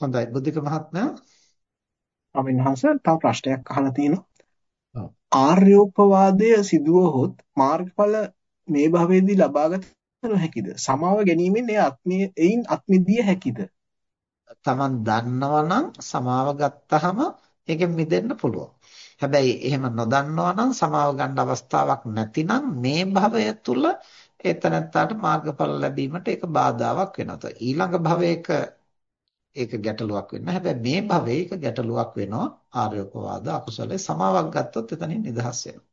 හොඳයි බුද්ධික මහත්මයා අමින්හස තව ප්‍රශ්නයක් අහලා තියෙනවා. ආර්යෝපවාදය සිදුවහොත් මාර්ගඵල මේ භවයේදී ලබාගත නොහැකිද? සමාව ගැනීමෙන් ඒ ආත්මීය එයින් අත්මිදිය හැකිද? Taman දන්නවනම් සමාව ගත්තාම ඒකෙන් මිදෙන්න පුළුවන්. හැබැයි එහෙම නොදන්නවා නම් සමාව ගන්න අවස්ථාවක් නැතිනම් මේ භවය තුල ඒතනත්තාට මාර්ගඵල ලැබීමට ඒක බාධාවක් වෙනවා. ඊළඟ භවයක ඒක ගැටලුවක් වෙන්න. හැබැයි මේ භවයේ ඒක ගැටලුවක් වෙනවා. ආර්යෝපවාද අකුසලයේ සමාවක් ගත්තොත් එතනින් නිදහස් වෙනවා.